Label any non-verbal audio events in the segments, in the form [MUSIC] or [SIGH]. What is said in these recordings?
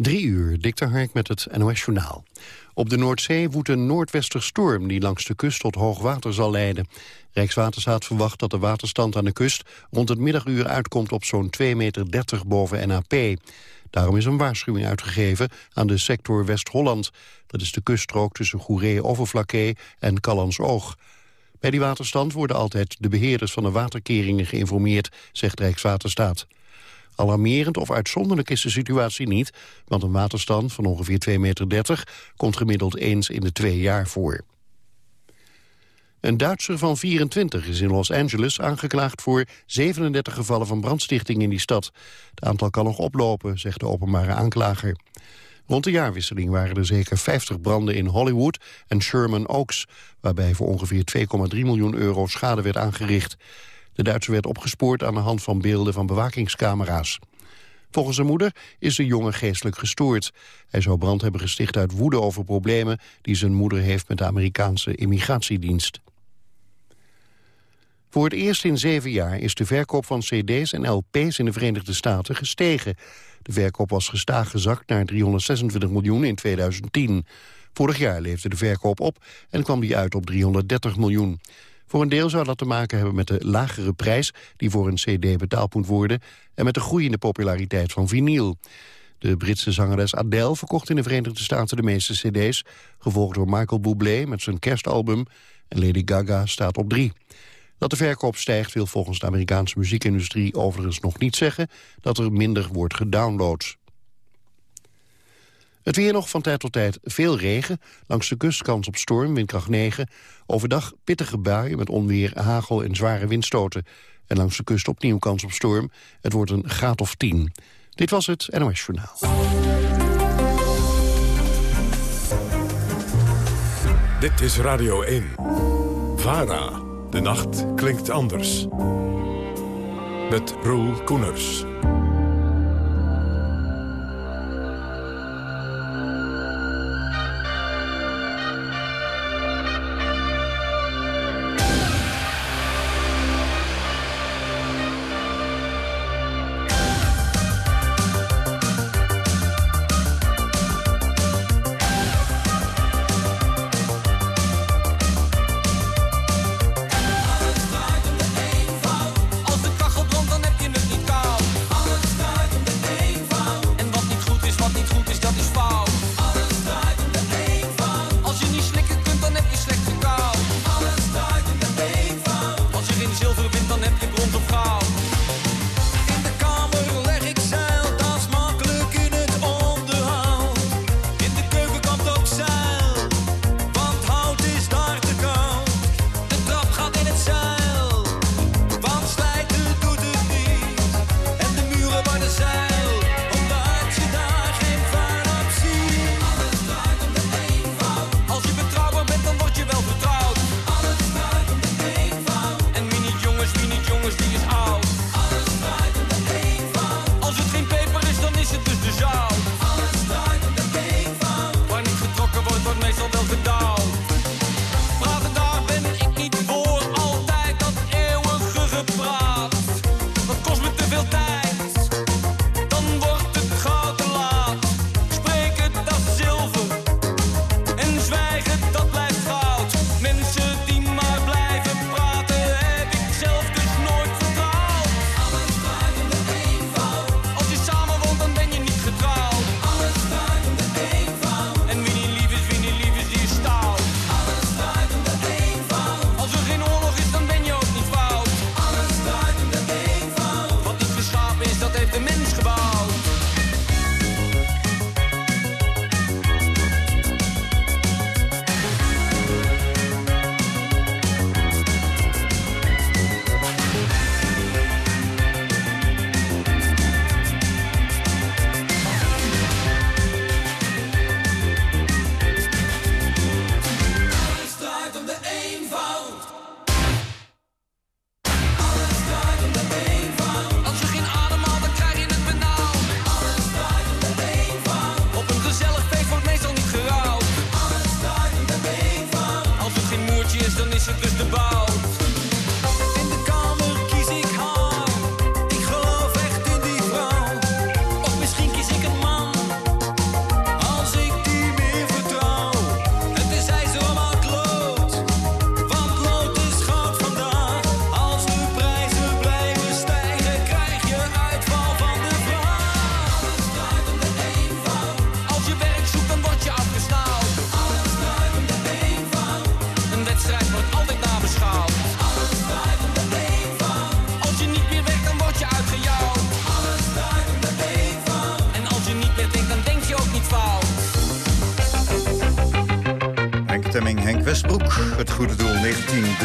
Drie uur, Dikter Hark met het NOS Journaal. Op de Noordzee woedt een noordwesterstorm die langs de kust tot hoog water zal leiden. Rijkswaterstaat verwacht dat de waterstand aan de kust rond het middaguur uitkomt op zo'n 2,30 meter boven NAP. Daarom is een waarschuwing uitgegeven aan de sector West-Holland. Dat is de kuststrook tussen Goeree-Overflakkee en Oog. Bij die waterstand worden altijd de beheerders van de waterkeringen geïnformeerd, zegt Rijkswaterstaat. Alarmerend of uitzonderlijk is de situatie niet, want een waterstand van ongeveer 2,30 meter komt gemiddeld eens in de twee jaar voor. Een Duitser van 24 is in Los Angeles aangeklaagd voor 37 gevallen van brandstichting in die stad. Het aantal kan nog oplopen, zegt de openbare aanklager. Rond de jaarwisseling waren er zeker 50 branden in Hollywood en Sherman Oaks, waarbij voor ongeveer 2,3 miljoen euro schade werd aangericht. De Duitser werd opgespoord aan de hand van beelden van bewakingscamera's. Volgens zijn moeder is de jongen geestelijk gestoord. Hij zou brand hebben gesticht uit woede over problemen... die zijn moeder heeft met de Amerikaanse immigratiedienst. Voor het eerst in zeven jaar is de verkoop van cd's en lp's in de Verenigde Staten gestegen. De verkoop was gestaag gezakt naar 326 miljoen in 2010. Vorig jaar leefde de verkoop op en kwam die uit op 330 miljoen. Voor een deel zou dat te maken hebben met de lagere prijs... die voor een cd betaald moet worden... en met de groeiende populariteit van vinyl. De Britse zangeres Adele verkocht in de Verenigde Staten de meeste cd's... gevolgd door Michael Bublé met zijn kerstalbum... en Lady Gaga staat op drie. Dat de verkoop stijgt wil volgens de Amerikaanse muziekindustrie overigens nog niet zeggen... dat er minder wordt gedownload. Het weer nog van tijd tot tijd veel regen. Langs de kust kans op storm, windkracht 9. Overdag pittige buien met onweer, hagel en zware windstoten. En langs de kust opnieuw kans op storm. Het wordt een graad of 10. Dit was het NOS Journaal. Dit is Radio 1. VARA. De nacht klinkt anders. Met Roel Koeners.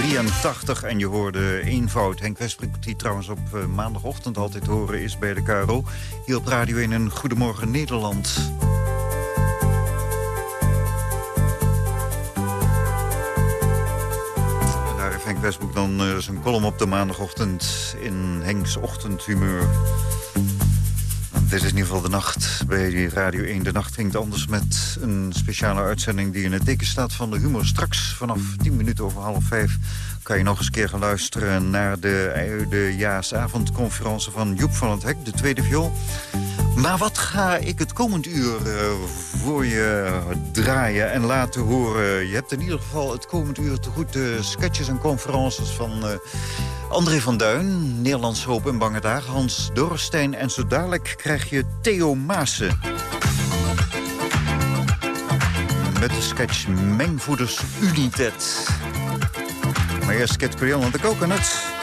1983. En je hoorde eenvoud. Henk Westbroek, die trouwens op uh, maandagochtend altijd horen is bij de KRO. Hier op Radio 1 een Goedemorgen Nederland. daar heeft Henk Westbroek dan uh, zijn column op de maandagochtend in Henks ochtendhumeur. Dit is in ieder geval de nacht bij Radio 1. De nacht ging anders met een speciale uitzending... die in het dikke staat van de humor. Straks vanaf 10 minuten over half 5 kan je nog eens keer gaan luisteren... naar de, de Jaasavondconferentie van Joep van het Hek, de tweede viool. Maar wat ga ik het komend uur uh, voor je draaien en laten horen? Je hebt in ieder geval het komend uur te goed de sketches en conferences van... André van Duin, Nederlands Hoop en Bange Dagen, Hans Dorrestein... en zo dadelijk krijg je Theo Maassen. Met de sketch Mengvoeders Unitet. Maar eerst Cat Creole aan de Coconut.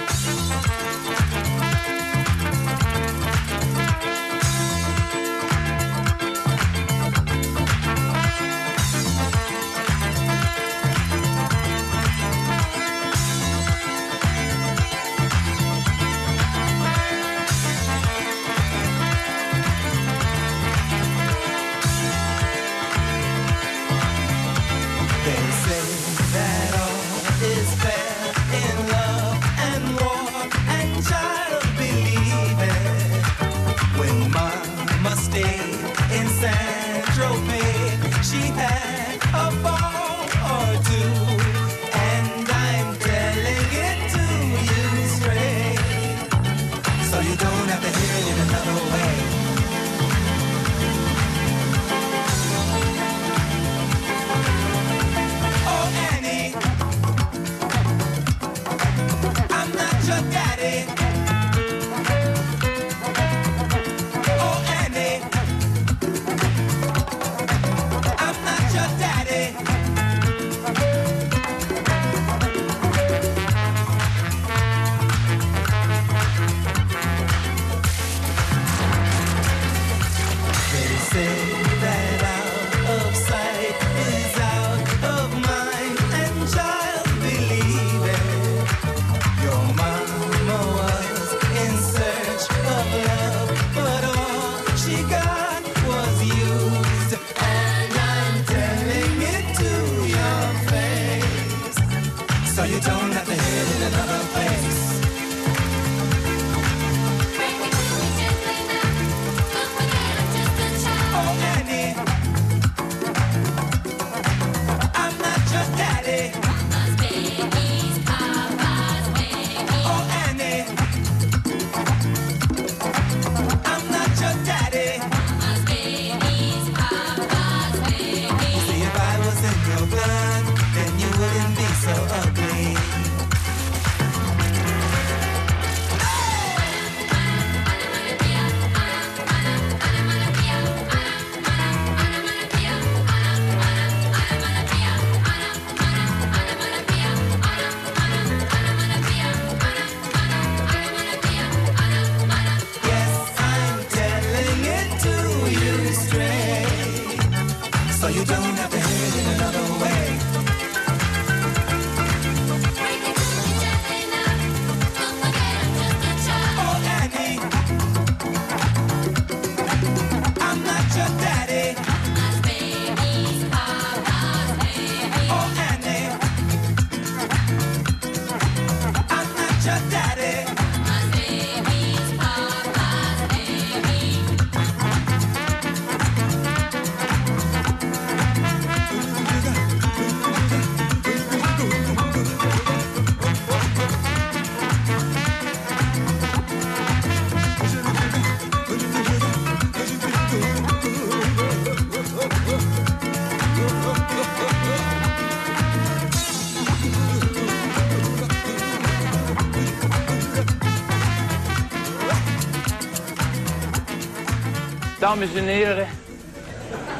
Dames en heren,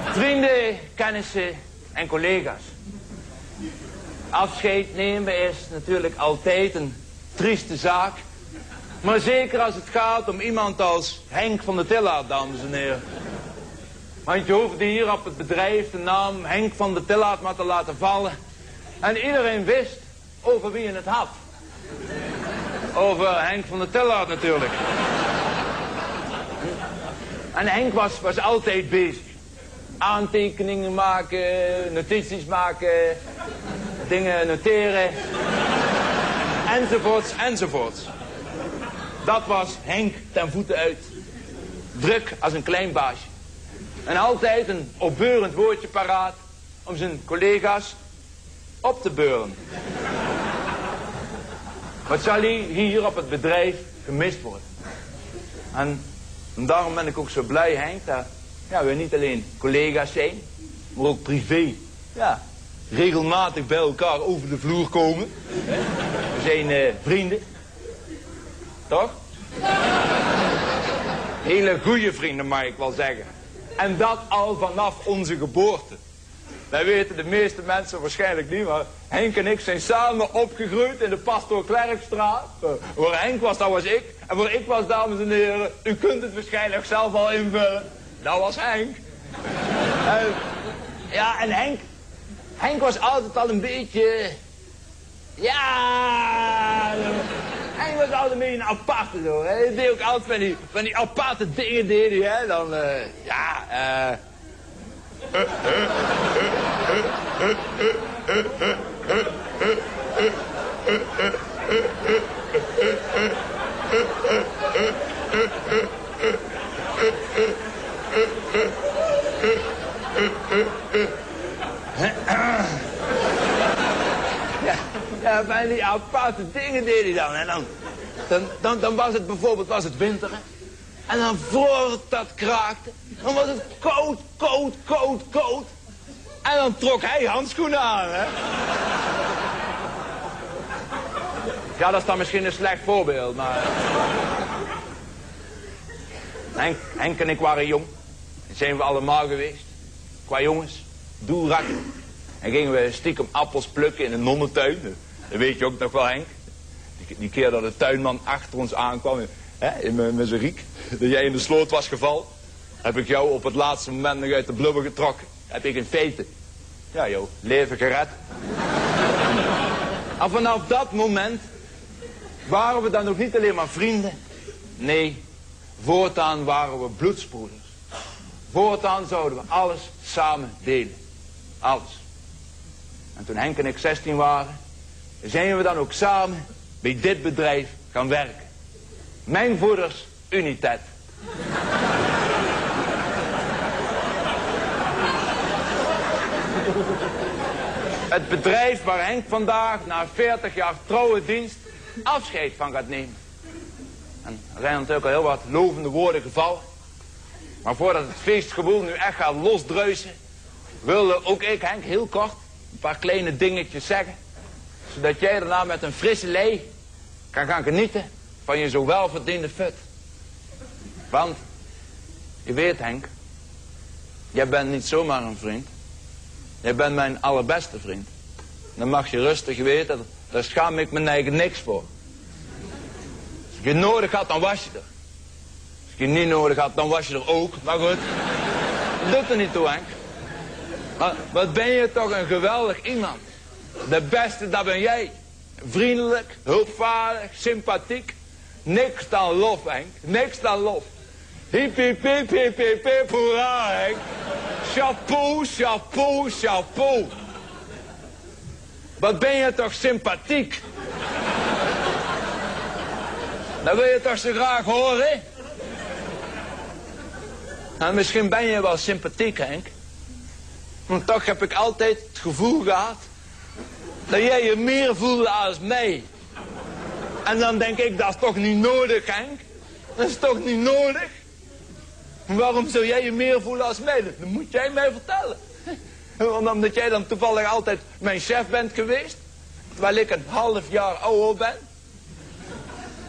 vrienden, kennissen en collega's. Afscheid nemen is natuurlijk altijd een trieste zaak. Maar zeker als het gaat om iemand als Henk van der Tillaert, dames en heren. Want je hoefde hier op het bedrijf de naam Henk van der Tillaert maar te laten vallen. En iedereen wist over wie je het had. Over Henk van der Tellaar natuurlijk. En Henk was, was altijd bezig. Aantekeningen maken, notities maken, dingen noteren. Enzovoorts, enzovoorts. Dat was Henk ten voeten uit. Druk als een klein baasje. En altijd een opbeurend woordje paraat om zijn collega's op te beuren. Wat zal hij hier op het bedrijf gemist worden? En, daarom ben ik ook zo blij, Henk, dat ja, we niet alleen collega's zijn, maar ook privé. Ja, regelmatig bij elkaar over de vloer komen. We zijn uh, vrienden. Toch? Hele goede vrienden, mag ik wel zeggen. En dat al vanaf onze geboorte. Dat weten de meeste mensen waarschijnlijk niet, maar Henk en ik zijn samen opgegroeid in de Pastoor Klerkstraat. Uh, waar Henk was, dat was ik. En waar ik was, dames en heren, u kunt het waarschijnlijk zelf al invullen. Dat was Henk. en, ja, en Henk, Henk was altijd al een beetje... Ja... Henk was altijd een beetje een aparte zo. Hij deed ook altijd van die, van die aparte dingen deed hij, hè. Dan, uh, ja, eh... Ja, ja, van die aparte dingen deed hij dan. En dan, dan, dan, was het bijvoorbeeld was het winter. En dan voor dat kraakte, dan was het koud, koud, koud, koud. En dan trok hij handschoenen aan, hè. Ja, dat is dan misschien een slecht voorbeeld, maar... Henk, en ik waren jong. Dat zijn we allemaal geweest. Qua jongens, doelrakken. En gingen we stiekem appels plukken in een nonnentuin. Dat weet je ook nog wel, Henk. Die keer dat de tuinman achter ons aankwam met zijn riek. Dat jij in de sloot was gevallen. Heb ik jou op het laatste moment nog uit de blubber getrokken. Heb ik in feite, ja joh, leven gered. en vanaf dat moment waren we dan nog niet alleen maar vrienden. Nee, voortaan waren we bloedsbroeders. Voortaan zouden we alles samen delen. Alles. En toen Henk en ik 16 waren, zijn we dan ook samen bij dit bedrijf gaan werken. Mijn voeders Unitet. Het bedrijf waar Henk vandaag na 40 jaar trouwe dienst afscheid van gaat nemen. En er zijn natuurlijk al heel wat lovende woorden gevallen. Maar voordat het feestgevoel nu echt gaat losdreuzen... wilde ook ik, Henk, heel kort een paar kleine dingetjes zeggen. Zodat jij daarna met een frisse lei kan gaan genieten van je zo welverdiende fut. Want, je weet Henk, jij bent niet zomaar een vriend. Jij bent mijn allerbeste vriend. Dan mag je rustig weten, daar schaam ik me eigen niks voor. Als je nodig had, dan was je er. Als je niet nodig had, dan was je er ook. Maar goed, dat er niet toe, Henk. Maar wat ben je toch een geweldig iemand. De beste, dat ben jij. Vriendelijk, hulpvaardig, sympathiek. Niks dan lof, Henk. Niks dan lof. Hip, hip, hip, hip, hip, hip, hoera, Henk. Chapeau, chapeau, chapeau. Wat ben je toch sympathiek. Dat wil je toch zo graag horen? Nou, misschien ben je wel sympathiek, Henk. Maar toch heb ik altijd het gevoel gehad... dat jij je meer voelde als mij. En dan denk ik, dat is toch niet nodig, Henk? Dat is toch niet nodig? Waarom zou jij je meer voelen als mij? Dat moet jij mij vertellen. Omdat jij dan toevallig altijd mijn chef bent geweest. Terwijl ik een half jaar ouder ben.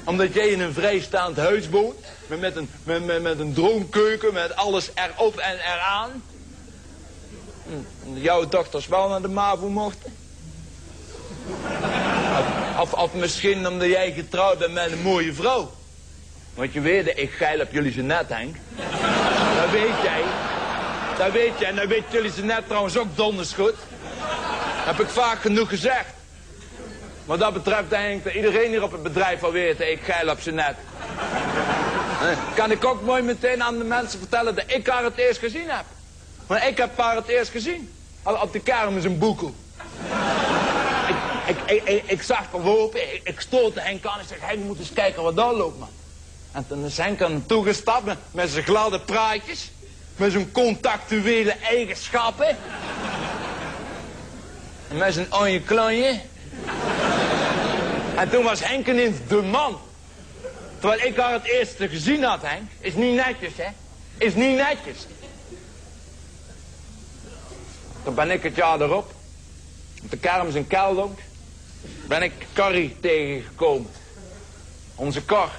Omdat jij in een vrijstaand huis woont. Met een, met, met, met een droomkeuken, met alles erop en eraan. Hm, jouw dochters wel naar de MAVO mochten. Of, of, misschien omdat jij getrouwd bent met een mooie vrouw. Want je weet, ik geil op jullie ze net, Henk. Dat weet jij. Dat weet jij. En dat weet jullie ze net trouwens ook donders goed. Heb ik vaak genoeg gezegd. Wat dat betreft denk ik dat iedereen hier op het bedrijf wel weet dat ik geil op zijn net. Kan ik ook mooi meteen aan de mensen vertellen dat ik haar het eerst gezien heb. Maar ik heb haar het eerst gezien. Al op de kermis een boekel. Ik, ik, zag haar lopen, ik, ik stootte Henk aan en zeg, Henk moet eens kijken wat daar loopt man. En toen is Henk aan toegestapt met, met zijn gladde praatjes. Met zijn contactuele eigenschappen. En met zijn oranje klanje. En toen was Henk ineens de man. Terwijl ik haar het eerste gezien had, Henk. Is niet netjes, hè? Is niet netjes. Toen ben ik het jaar erop. Op de kermis in Keldonk. Ben ik Carrie tegengekomen. Onze Cor.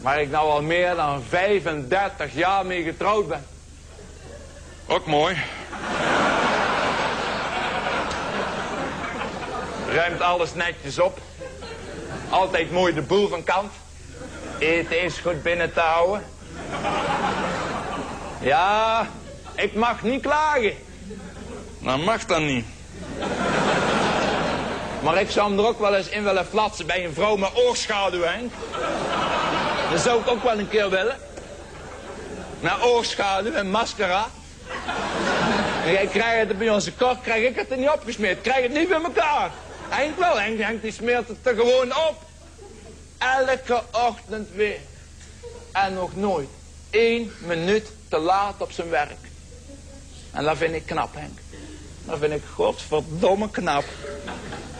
Waar ik nou al meer dan 35 jaar mee getrouwd ben. Ook mooi. Ruimt alles netjes op. Altijd mooi de boel van kant. Eten is goed binnen te houden. Ja, ik mag niet klagen. Dat mag dan niet. Maar ik zou hem er ook wel eens in willen flatsen bij een vrouw met oogschaduw, Henk. Dat zou ik ook wel een keer willen. Naar oogschaduw en mascara. En jij krijgt het bij onze kok, krijg ik het er niet opgesmeerd. Krijg het niet bij elkaar. Henk wel, Henk, Henk die smeert het er gewoon op. Elke ochtend weer. En nog nooit één minuut te laat op zijn werk. En dat vind ik knap, Henk. Dat vind ik godverdomme knap.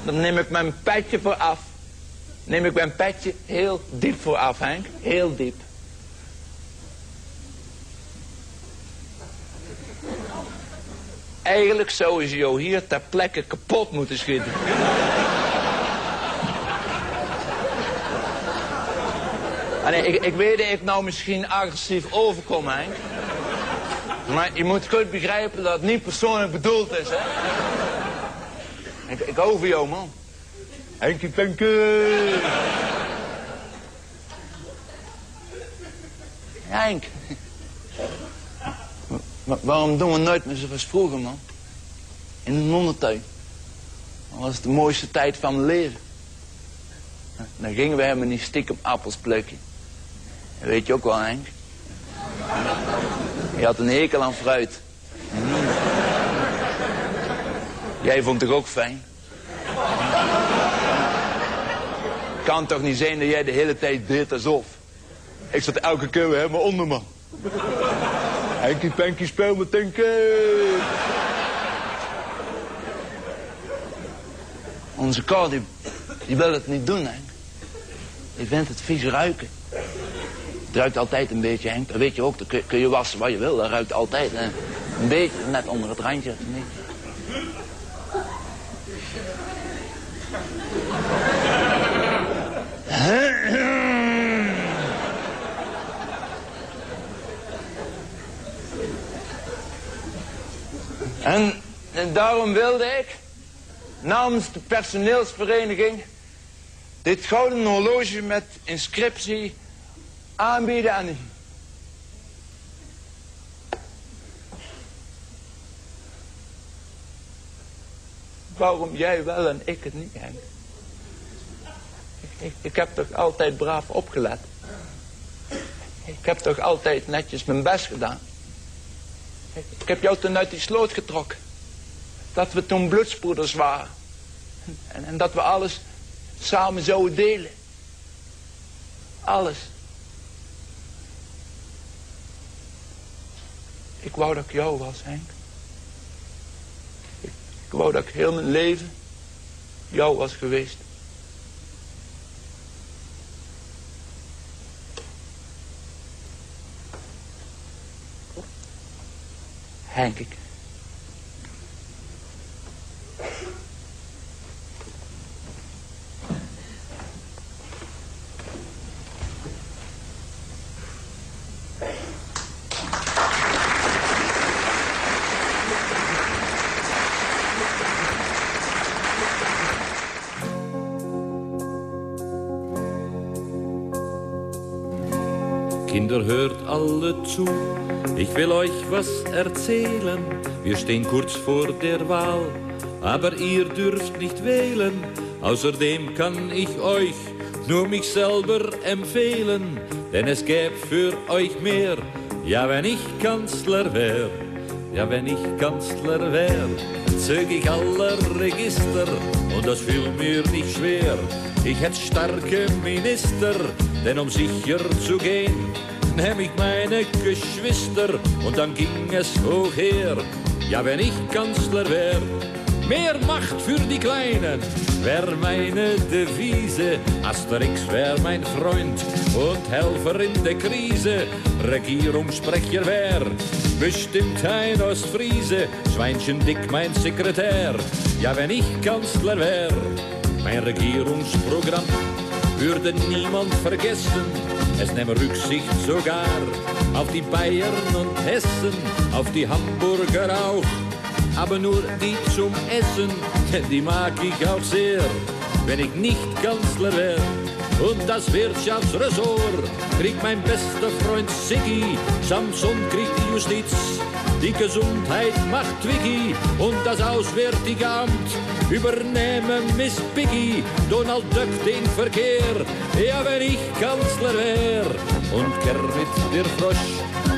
Dan neem ik mijn petje voor af. Neem ik mijn petje heel diep voor af, Henk. Heel diep. Eigenlijk zou je jou hier ter plekke kapot moeten schieten. Ah, ik, ik weet dat ik nou misschien agressief overkom, Henk. Maar je moet goed begrijpen dat het niet persoonlijk bedoeld is, hè. Ik, ik hou van jou, man. Henkie Penke. Henk. waarom doen we nooit meer zoals vroeger, man? In de nonnentuin. Dat was de mooiste tijd van mijn leven. Dan gingen we helemaal niet stiekem appels plukken. Weet je ook wel, Henk. Je had een hekel aan fruit. Jij vond het ook fijn? Kan toch niet zijn dat jij de hele tijd deed alsof. Ik zat elke keer weer helemaal onder me. Henkie Penkie speel met Tinky. Onze kar die, die wil het niet doen, Henk. Die vindt het vies ruiken. Het ruikt altijd een beetje, Henk. Dat weet je ook. Dan kun, kun je wassen wat je wil. Dat ruikt altijd. Hè. Een beetje, net onder het randje. Een En, daarom wilde ik namens de personeelsvereniging dit gouden horloge met inscriptie aanbieden aan Waarom jij wel en ik het niet, Henk? Ik, ik, heb toch altijd braaf opgelet. Ik heb toch altijd netjes mijn best gedaan. Ik, heb jou toen uit die sloot getrokken. Dat we toen bloedspoeders waren. En, en dat we alles samen zouden delen. Alles. Ik wou dat ik jou was, Henk. Ik, wou dat ik heel mijn leven jou was geweest. Henk, ik, alle zu. Ich will euch was erzählen, wir stehen kurz vor der Wahl. Aber ihr dürft nicht wählen, außerdem kann ich euch nur mich selber empfehlen. Denn es gäb für euch mehr, ja wenn ich Kanzler wär, ja wenn ich Kanzler wär. Zög ich aller Register und das fühlt mir nicht schwer. Ich hätt starke Minister, denn um sicher zu gehen heb ik meine Geschwister und dann ging es hoog her. Ja, wenn ich Kanzler wär, mehr Macht für die Kleinen wär meine Devise. Asterix wär mein Freund und Helfer in der Krise. Regierungssprecher wär bestimmt ein Friese. Schweinchen dick mein Sekretär. Ja, wenn ich Kanzler wär, mein Regierungsprogramm würde niemand vergessen Es nehmen Rücksicht sogar auf die Bayern und Hessen, auf die Hamburger auch. Aber nur die zum Essen, die mag ich auch sehr, wenn ich nicht Kanzler wär. Und das Wirtschaftsressort kriegt mein bester Freund Siggi, Samson kriegt die Justiz. Die Gesundheit macht Vicky und das Auswärtige Amt übernehme Miss Piggy, Donald Duck den Verkehr. Ja, wenn ich Kanzler wär und Kermit der Frosch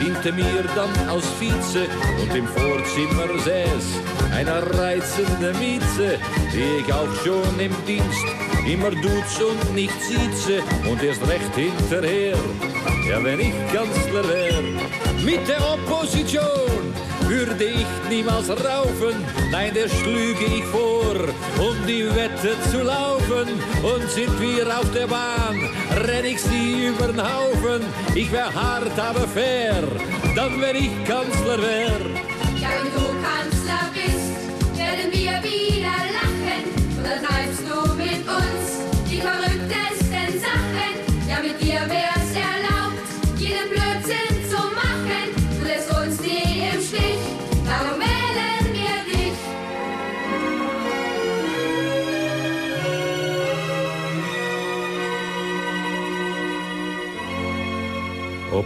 diente mir dann als Vize und im Vorzimmer säß eine reizende Mieze, die ich auch schon im Dienst immer duz und nicht sieze und erst recht hinterher. Ja, wenn ich Kanzler wär mit der Opposition würde ich niemals raufen, nein, der schlüge ich vor, um die Wette zu laufen. Und sind wir auf der Bahn, renn ich sie übern Haufen. Ich wär hart, aber fair, dann wär ich Kanzler wär.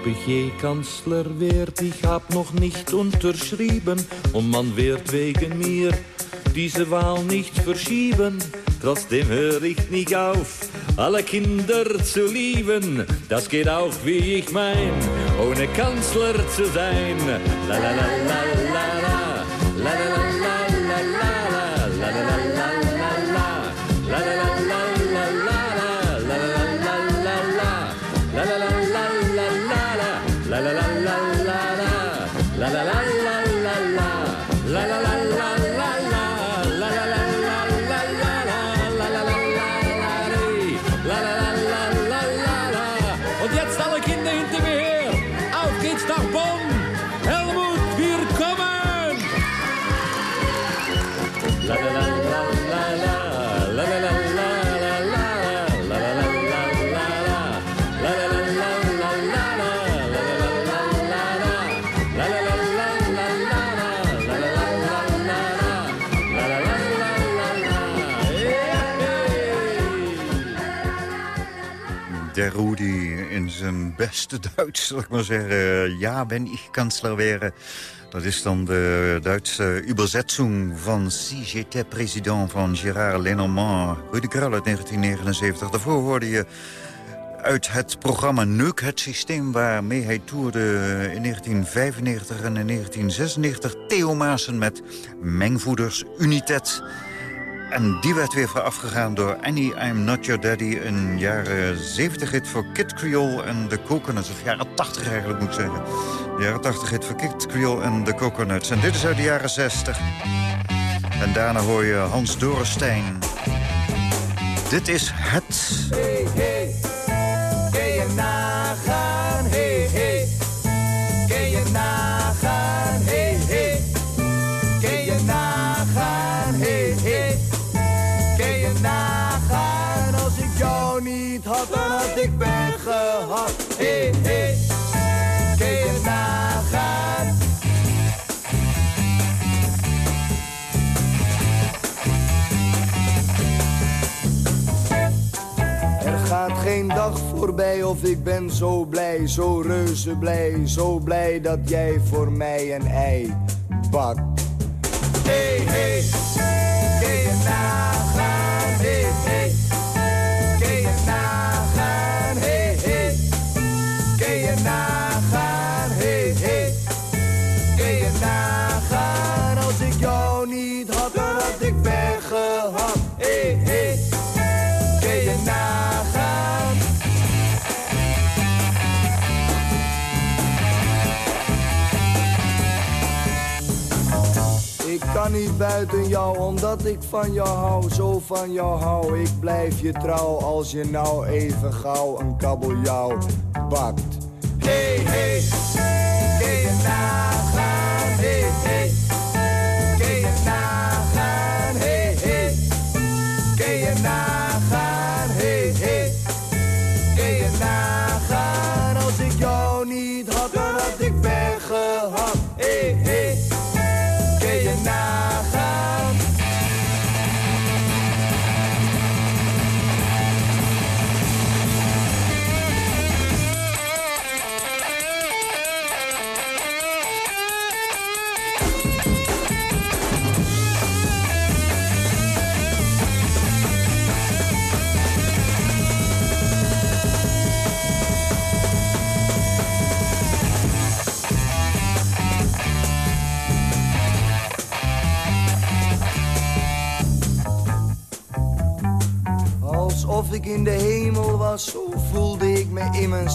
PG-Kanzler Wert, ich hab noch nicht unterschrieben und man wird wegen mir diese Wahl nicht verschieben. Trotzdem höre ich nicht auf, alle Kinder zu lieben. Das geht auch, wie ich mein, ohne Kanzler zu sein. La la la la la la la la la. Beste Duits, zal ik maar zeggen. Ja, ben ik kansler wäre. Dat is dan de Duitse übersetzung van Si j'étais president van Gérard Lenormand. Rudy Krull uit 1979. Daarvoor hoorde je uit het programma Neuk, het systeem waarmee hij toerde in 1995 en in 1996. Theo Maassen met Mengvoeders Unitet. En die werd weer voorafgegaan door Annie, I'm Not Your Daddy. Een jaren 70 hit voor Kid Creole en de Coconuts. Of jaren 80 eigenlijk moet ik zeggen. De jaren 80 hit voor Kid Creole en de Coconuts. En dit is uit de jaren 60. En daarna hoor je Hans Dorenstein. Dit is het... ik ben zo blij, zo reuze blij, zo blij dat jij voor mij een ei bakt. Hey, hey, je nagaan, hey, hey. Kun je nagaan, hey, hey. Kun je nagaan, hey, hey. Kun je nagaan, als ik jou niet had, dan had ik ben gehad, kan niet buiten jou, omdat ik van jou hou, zo van jou hou. Ik blijf je trouw, als je nou even gauw een kabeljauw bakt. Hey, hey, kun je nagaan,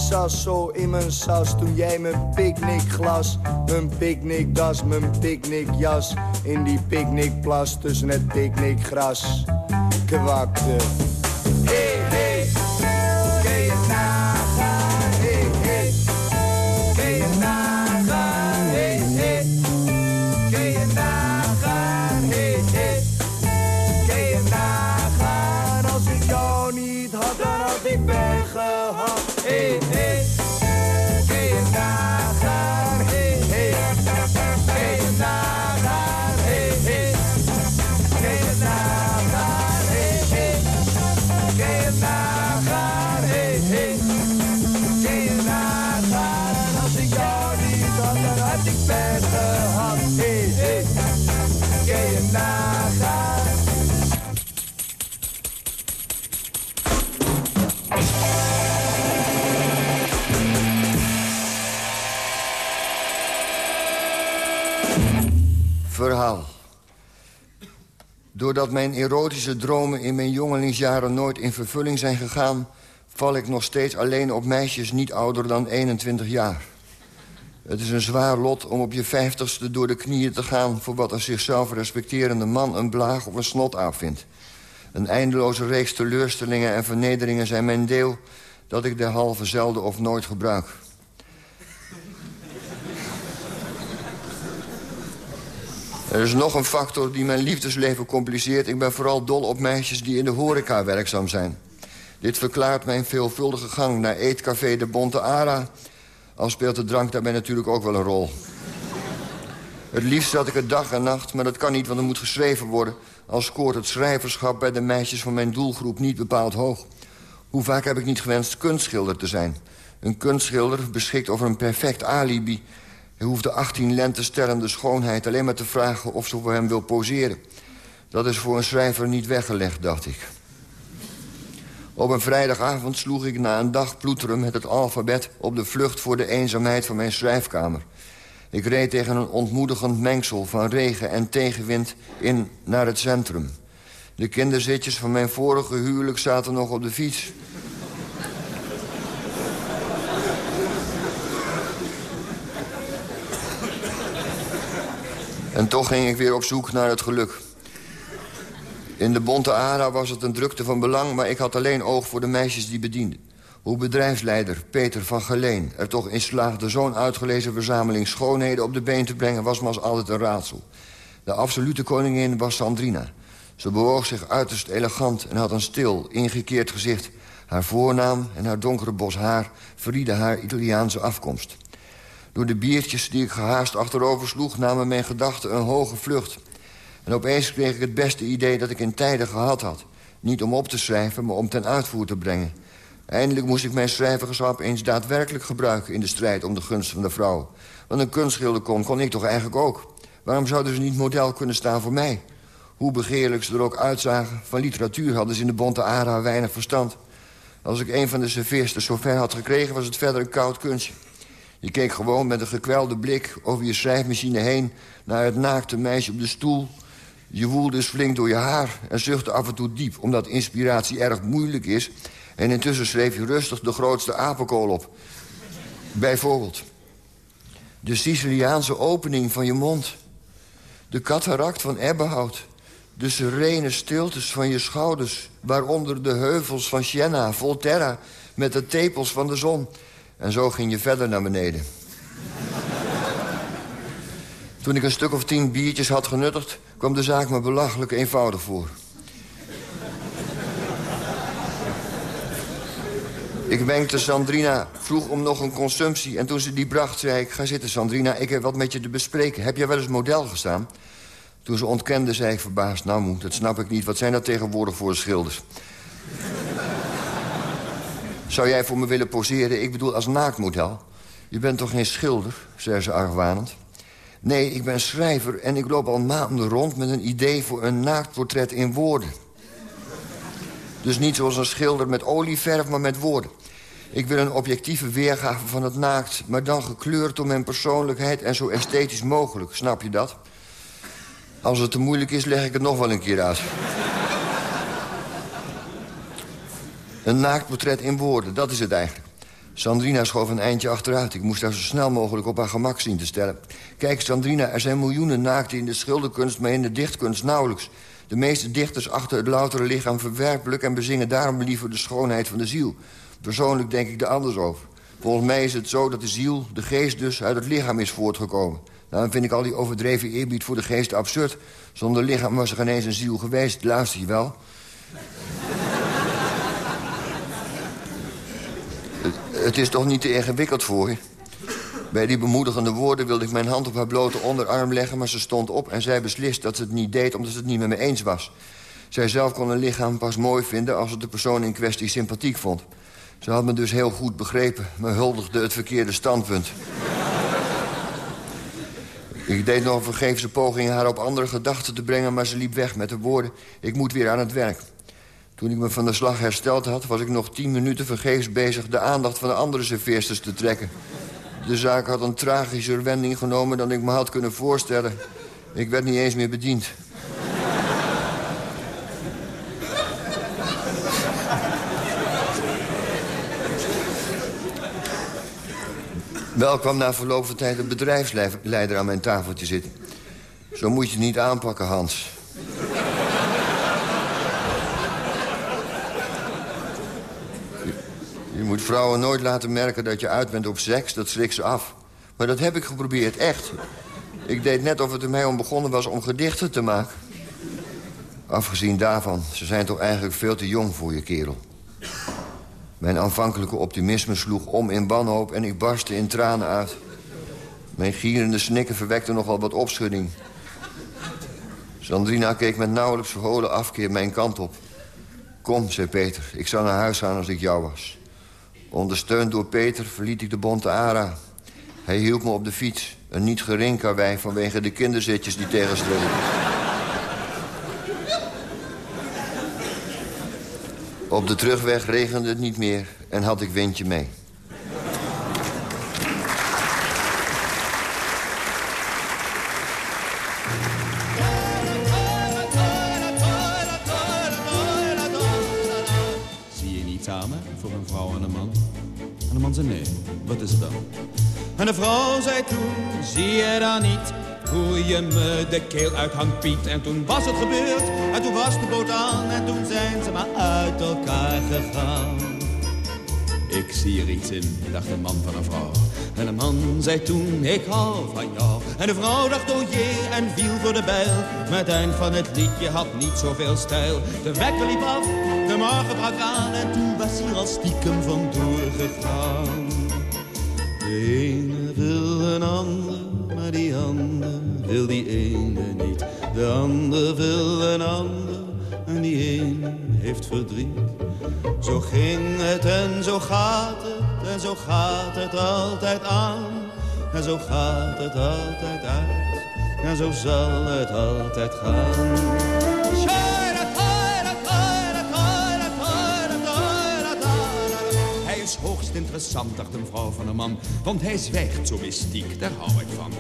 sas, zo in mijn sas. Toen jij mijn picknickglas, mijn picknickdas, mijn picknickjas... in die picknickplas tussen het picknickgras kwakte. Verhaal. Doordat mijn erotische dromen in mijn jongelingsjaren nooit in vervulling zijn gegaan... val ik nog steeds alleen op meisjes niet ouder dan 21 jaar. Het is een zwaar lot om op je vijftigste door de knieën te gaan... voor wat een zichzelf respecterende man een blaag of een snotaap vindt. Een eindeloze reeks teleurstellingen en vernederingen zijn mijn deel... dat ik derhalve zelden of nooit gebruik. Er is nog een factor die mijn liefdesleven compliceert. Ik ben vooral dol op meisjes die in de horeca werkzaam zijn. Dit verklaart mijn veelvuldige gang naar eetcafé De Bonte Ara... al speelt de drank daarbij natuurlijk ook wel een rol. Het liefst zat ik er dag en nacht, maar dat kan niet, want er moet geschreven worden... al scoort het schrijverschap bij de meisjes van mijn doelgroep niet bepaald hoog. Hoe vaak heb ik niet gewenst kunstschilder te zijn? Een kunstschilder beschikt over een perfect alibi... Hij hoeft de 18 lentesterrende schoonheid alleen maar te vragen of ze voor hem wil poseren. Dat is voor een schrijver niet weggelegd, dacht ik. Op een vrijdagavond sloeg ik na een dag ploeteren met het alfabet... op de vlucht voor de eenzaamheid van mijn schrijfkamer. Ik reed tegen een ontmoedigend mengsel van regen en tegenwind in naar het centrum. De kinderzitjes van mijn vorige huwelijk zaten nog op de fiets. En toch ging ik weer op zoek naar het geluk. In de Bonte Ara was het een drukte van belang... maar ik had alleen oog voor de meisjes die bedienden. Hoe bedrijfsleider Peter van Geleen er toch in slaagde... zo'n uitgelezen verzameling schoonheden op de been te brengen... was me als altijd een raadsel. De absolute koningin was Sandrina. Ze bewoog zich uiterst elegant en had een stil, ingekeerd gezicht. Haar voornaam en haar donkere bos haar verrieden haar Italiaanse afkomst. Door de biertjes die ik gehaast achterover sloeg... namen mijn gedachten een hoge vlucht. En opeens kreeg ik het beste idee dat ik in tijden gehad had. Niet om op te schrijven, maar om ten uitvoer te brengen. Eindelijk moest ik mijn schrijverschap eens daadwerkelijk gebruiken... in de strijd om de gunst van de vrouw. Want een kunstschilder kon, kon ik toch eigenlijk ook. Waarom zouden ze niet model kunnen staan voor mij? Hoe begeerlijk ze er ook uitzagen, van literatuur hadden ze in de Bonte Ara weinig verstand. Als ik een van de serveersters zover had gekregen, was het verder een koud kunstje. Je keek gewoon met een gekwelde blik over je schrijfmachine heen... naar het naakte meisje op de stoel. Je woelde dus flink door je haar en zuchtte af en toe diep... omdat inspiratie erg moeilijk is. En intussen schreef je rustig de grootste apenkool op. Bijvoorbeeld. De Siciliaanse opening van je mond. De catarakt van ebbenhout. De serene stiltes van je schouders. Waaronder de heuvels van Siena, Volterra... met de tepels van de zon. En zo ging je verder naar beneden. Toen ik een stuk of tien biertjes had genuttigd... kwam de zaak me belachelijk eenvoudig voor. Ik wenkte Sandrina, vroeg om nog een consumptie... en toen ze die bracht, zei ik... ga zitten, Sandrina, ik heb wat met je te bespreken. Heb jij wel eens model gestaan? Toen ze ontkende, zei ik verbaasd... nou, moe, dat snap ik niet. Wat zijn dat tegenwoordig voor schilders? Zou jij voor me willen poseren? Ik bedoel, als naaktmodel. Je bent toch geen schilder, zei ze argwanend. Nee, ik ben schrijver en ik loop al maanden rond... met een idee voor een naaktportret in woorden. Dus niet zoals een schilder met olieverf, maar met woorden. Ik wil een objectieve weergave van het naakt... maar dan gekleurd door mijn persoonlijkheid en zo esthetisch mogelijk. Snap je dat? Als het te moeilijk is, leg ik het nog wel een keer uit. Een naaktportret in woorden, dat is het eigenlijk. Sandrina schoof een eindje achteruit. Ik moest haar zo snel mogelijk op haar gemak zien te stellen. Kijk, Sandrina, er zijn miljoenen naakten in de schilderkunst... maar in de dichtkunst nauwelijks. De meeste dichters achter het loutere lichaam verwerpelijk... en bezingen daarom liever de schoonheid van de ziel. Persoonlijk denk ik er anders over. Volgens mij is het zo dat de ziel, de geest dus, uit het lichaam is voortgekomen. Daarom vind ik al die overdreven eerbied voor de geest absurd. Zonder lichaam was er geen eens een ziel geweest. Luister je wel? Het, is toch niet te ingewikkeld voor je? Bij die bemoedigende woorden wilde ik mijn hand op haar blote onderarm leggen... maar ze stond op en zij beslist dat ze het niet deed... omdat ze het niet met me eens was. Zij zelf kon een lichaam pas mooi vinden... als het de persoon in kwestie sympathiek vond. Ze had me dus heel goed begrepen, maar huldigde het verkeerde standpunt. ik deed nog een vergeefse poging haar op andere gedachten te brengen... maar ze liep weg met de woorden, ik moet weer aan het werk. Toen ik me van de slag hersteld had... was ik nog tien minuten vergeefs bezig de aandacht van de andere serveersters te trekken. De zaak had een tragischer wending genomen dan ik me had kunnen voorstellen. Ik werd niet eens meer bediend. Wel kwam na verloop van tijd een bedrijfsleider aan mijn tafeltje zitten. Zo moet je het niet aanpakken, Hans. Je moet vrouwen nooit laten merken dat je uit bent op seks. Dat schrikt ze af. Maar dat heb ik geprobeerd, echt. Ik deed net of het er mij om begonnen was om gedichten te maken. Afgezien daarvan, ze zijn toch eigenlijk veel te jong voor je kerel. Mijn aanvankelijke optimisme sloeg om in wanhoop en ik barstte in tranen uit. Mijn gierende snikken verwekten nogal wat opschudding. Sandrina keek met nauwelijks verholen afkeer mijn kant op. Kom, zei Peter, ik zou naar huis gaan als ik jou was. Ondersteund door Peter verliet ik de Bonte Ara. Hij hielp me op de fiets. Een niet gering karwei vanwege de kinderzitjes die tegenstreven. Op de terugweg regende het niet meer en had ik windje mee. Zei nee, wat is dan? En de vrouw zei toen, zie je dan niet hoe je me de keel uithangt, Piet? En toen was het gebeurd, en toen was de boot aan... en toen zijn ze maar uit elkaar gegaan. Ik zie er iets in, dacht de man van een vrouw. En de man zei toen, ik hou van jou. En de vrouw dacht, oh jee, en viel voor de bijl. Maar het eind van het liedje had niet zoveel stijl. De wekker liep af, morgen brak aan... en toen was hij al stiekem vandoor gegaan. De ene wil een ander, maar die ander wil die ene niet. De ander wil een ander, en die ene heeft verdriet. Zo ging het en zo gaat het, en zo gaat het altijd aan. En zo gaat het altijd uit. En zo zal het altijd gaan. Is hoogst interessant, dacht een vrouw van een man. Want hij zwijgt zo mystiek, daar hou ik van.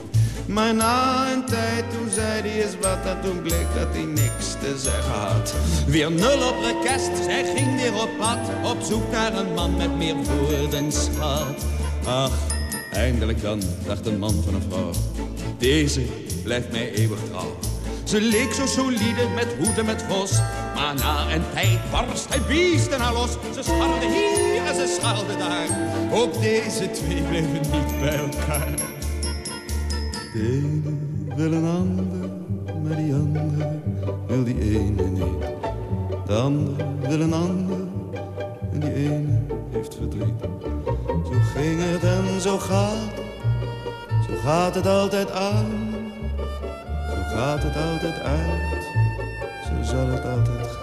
Maar na een tijd, toen zei hij eens wat, en toen bleek dat hij niks te zeggen had. Weer nul op rekest, zij ging weer op pad, op zoek naar een man met meer woorden schat. Ach, eindelijk dan, dacht een man van een vrouw. Deze blijft mij eeuwig trouw. Ze leek zo solide met hoeden met vos. Maar na een tijd barst hij beesten haar los. Ze scharrelde hier ze daar. Ook deze twee bleven niet bij elkaar. De ene wil een ander, maar die andere wil die ene niet. De andere wil een ander en die ene heeft verdriet. Zo ging het en zo gaat zo gaat het altijd aan. Zo gaat het altijd uit, zo zal het altijd gaan.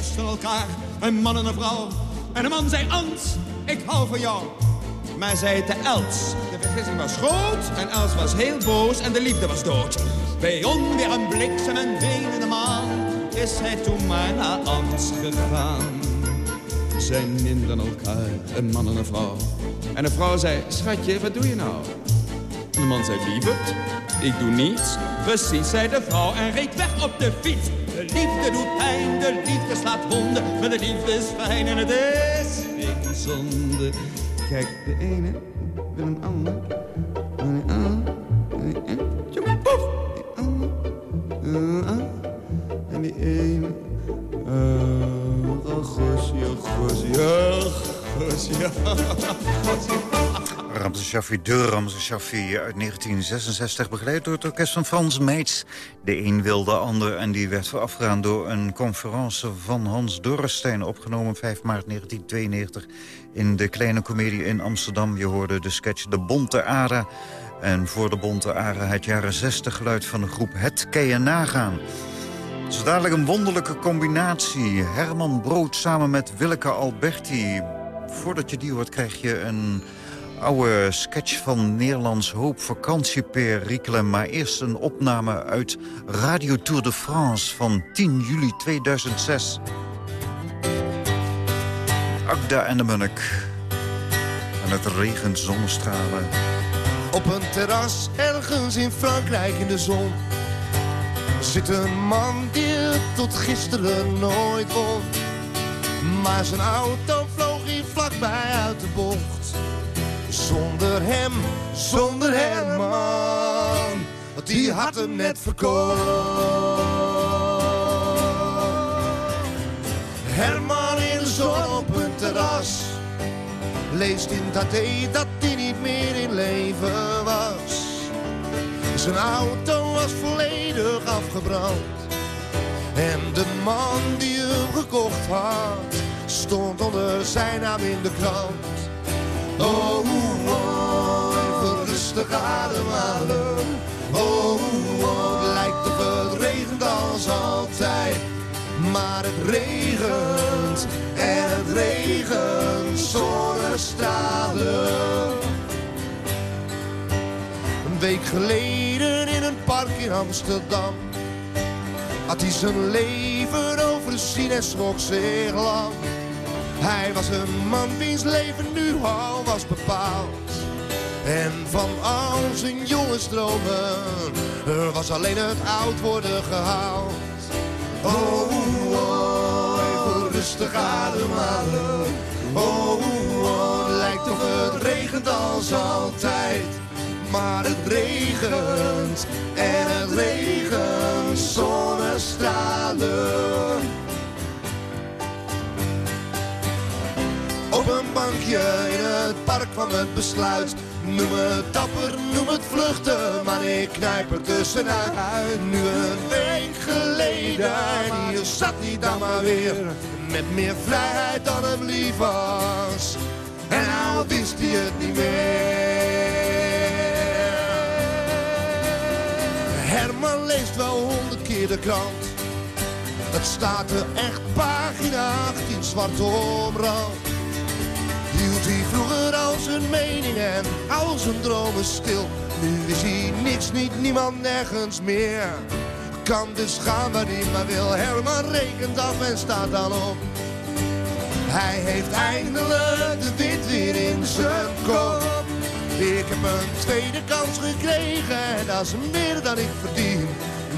Kusten elkaar, een man en een vrouw. En de man zei, Ans, ik hou van jou. Maar zij te Els. De vergissing was groot en Els was heel boos en de liefde was dood. Bij onweer een bliksem en wenende maan is hij toen maar naar Ans gegaan. Zij minden elkaar, een man en een vrouw. En de vrouw zei, schatje, wat doe je nou? En de man zei, lieverd, ik doe niets. Precies, zei de vrouw en reed weg op de fiets. De liefde doet pijn, de liefde slaat wonden. Maar de liefde is fijn en het is geen zonde. Kijk, de ene wil een ander. En die ander, en die ene, poef. Die ander, en die ene. Oh, gosje, gosje, gosje, gosje. Ramse de Ramse Shaffi uit 1966... begeleid door het orkest van Frans Meits. De een wilde ander en die werd voorafgegaan door een conferentie van Hans Dorrestein... opgenomen 5 maart 1992 in de Kleine Comedie in Amsterdam. Je hoorde de sketch De Bonte Ara. En voor De Bonte Ara het jaren 60 geluid van de groep Het Keien Nagaan. Is dadelijk een wonderlijke combinatie. Herman Brood samen met Willeke Alberti. Voordat je die hoort krijg je een oude sketch van Nederlands Hoop vakantieperikelen. Maar eerst een opname uit Radio Tour de France van 10 juli 2006. Agda en de Munnik. En het regent zonnestralen. Op een terras ergens in Frankrijk in de zon Zit een man die tot gisteren nooit won Maar zijn auto vloog hier vlakbij uit de bocht Zonder hem, zonder Herman die had hem net verkocht Herman in de zon op een terras Leest in dat dat hij niet meer in leven was zijn auto was volledig afgebrand. En de man die hem gekocht had, stond onder zijn naam in de krant. Oh, oh, even rustig ademhalen. Oh, oh, het lijkt of het regent als altijd. Maar het regent en het regent zonnestralen week geleden in een park in Amsterdam Had hij zijn leven overzien en schrok zich lang Hij was een man wiens leven nu al was bepaald. En van al zijn jongensdromen Er was alleen het oud worden gehaald. Oh, oh, even rustig ademhalen. Oh, oh, lijkt of het regent als altijd. Maar het regent en het regent zonnestralen. Een bankje in het park van het besluit. Noem het dapper, noem het vluchten, maar ik knijp er tussenuit. Nu een week geleden en hier zat hij dan maar weer. Met meer vrijheid dan hem lief was. En nou wist hij het niet meer. Herman leest wel honderd keer de krant. Het staat er echt pagina 18 zwart omrand. Hield zijn mening en al zijn dromen stil. Nu is hij niks, niet niemand, nergens meer. Kan dus gaan waar hij maar wil. Herman rekent af en staat dan op. Hij heeft eindelijk de wind weer in zijn kop. Ik heb een tweede kans gekregen en dat is meer dan ik verdien.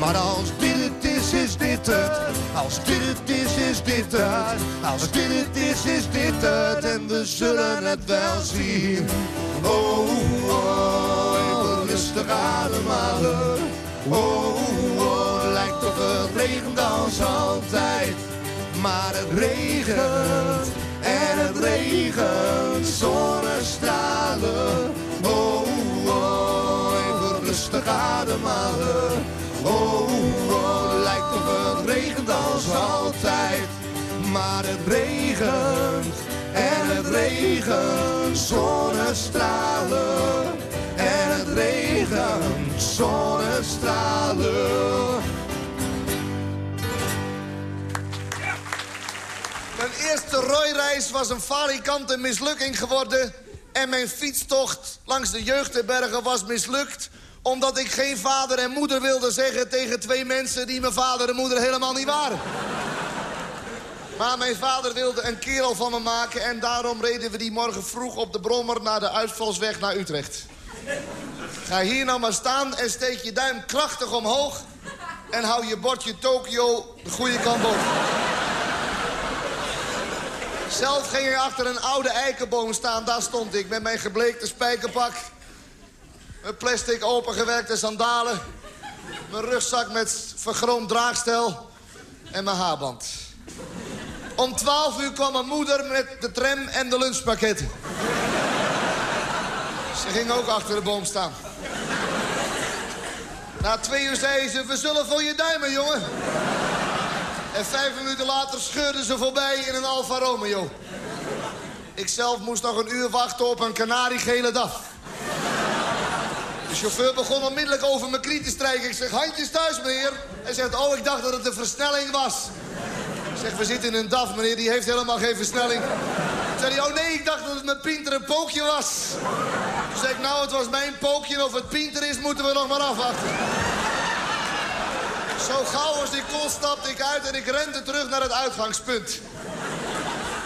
Maar als dit het is, is dit het. Als dit het is, is dit het. Als dit het is, is dit het. En we zullen het wel zien. Oh, oh, even rustig ademhalen. Oh, oh, lijkt of het regent altijd. Maar het regent en het regent zonnestralen. Oh, oh, even rustig ademhalen. Het regent zonnestralen. En het regent zonnestralen. Mijn eerste rooireis was een falikante mislukking geworden. En mijn fietstocht langs de jeugdherbergen was mislukt omdat ik geen vader en moeder wilde zeggen tegen twee mensen... die mijn vader en moeder helemaal niet waren. Maar mijn vader wilde een kerel van me maken... en daarom reden we die morgen vroeg op de brommer... naar de uitvalsweg naar Utrecht. Ga hier nou maar staan en steek je duim krachtig omhoog... en hou je bordje Tokio de goede kant op. Zelf ging ik achter een oude eikenboom staan, daar stond ik... met mijn gebleekte spijkerpak... Mijn plastic opengewerkte sandalen. Mijn rugzak met vergroomd draagstel. En mijn haarband. Om 12 uur kwam mijn moeder met de tram en de lunchpakketten. Ze ging ook achter de boom staan. Na twee uur zei ze, we zullen voor je duimen, jongen. En vijf minuten later scheurde ze voorbij in een Alfa Romeo. Ik zelf moest nog een uur wachten op een kanariegele DAF. De chauffeur begon onmiddellijk over mijn knie te strijken. Ik zeg, handjes thuis, meneer. Hij zegt, oh, ik dacht dat het een versnelling was. Zeg, we zitten in een DAF, meneer, die heeft helemaal geen versnelling. Toen zei oh nee, ik dacht dat het mijn Pinter een pookje was. Toen zei ik, nou, het was mijn pookje of het Pinter is, moeten we nog maar afwachten. Zo gauw als ik kon, stapte ik uit en ik rende terug naar het uitgangspunt.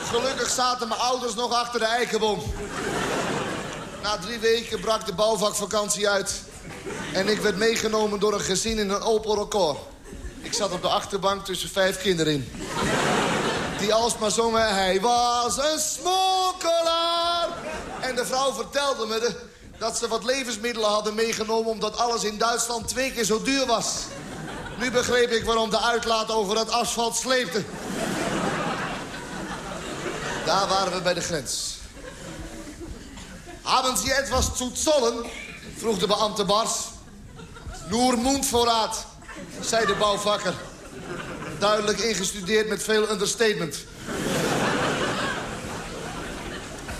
Gelukkig zaten mijn ouders nog achter de eikenboom. Na drie weken brak de bouwvakvakantie uit. En ik werd meegenomen door een gezin in een Opel Record. Ik zat op de achterbank tussen vijf kinderen in. Die alsmaar zongen, hij was een smokkelaar. En de vrouw vertelde me dat ze wat levensmiddelen hadden meegenomen... omdat alles in Duitsland twee keer zo duur was. Nu begreep ik waarom de uitlaat over het asfalt sleepte. Daar waren we bij de grens. Haben Sie etwas zu zollen? vroeg de beambte Bars. Noer Moendvoorraad, zei de bouwvakker. Duidelijk ingestudeerd met veel understatement.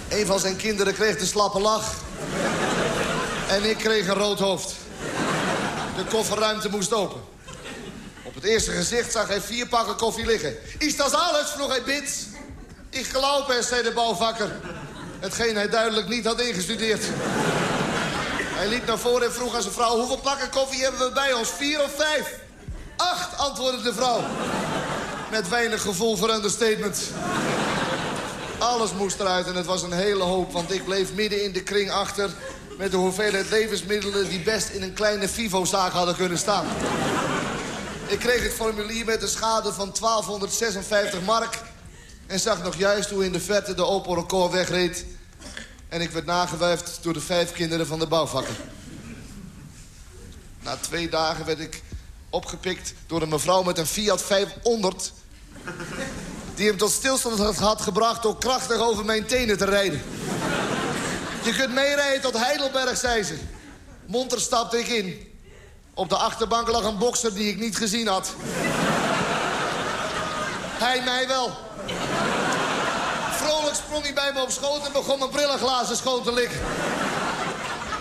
Een van zijn kinderen kreeg de slappe lach. En ik kreeg een rood hoofd. De kofferruimte moest open. Op het eerste gezicht zag hij vier pakken koffie liggen. Is dat alles? vroeg hij bits. Ik geloof het, zei de bouwvakker. Hetgeen hij duidelijk niet had ingestudeerd. Hij liep naar voren en vroeg aan zijn vrouw... hoeveel pakken koffie hebben we bij ons? Vier of vijf? Acht, antwoordde de vrouw. Met weinig gevoel voor understatement. Alles moest eruit en het was een hele hoop... want ik bleef midden in de kring achter... met de hoeveelheid levensmiddelen... die best in een kleine Vivo-zaak hadden kunnen staan. Ik kreeg het formulier met een schade van 1256 mark... en zag nog juist hoe in de verte de Opel Record wegreed... en ik werd nagewuifd door de vijf kinderen van de bouwvakker. Na twee dagen werd ik opgepikt door een mevrouw met een Fiat 500... die hem tot stilstand had gebracht door krachtig over mijn tenen te rijden. Je kunt meerijden tot Heidelberg, zei ze. Monter stapte ik in. Op de achterbank lag een bokser die ik niet gezien had. Hij mij wel. Vrolijk sprong hij bij me op schoot en begon mijn brillenglazen schoon te likken.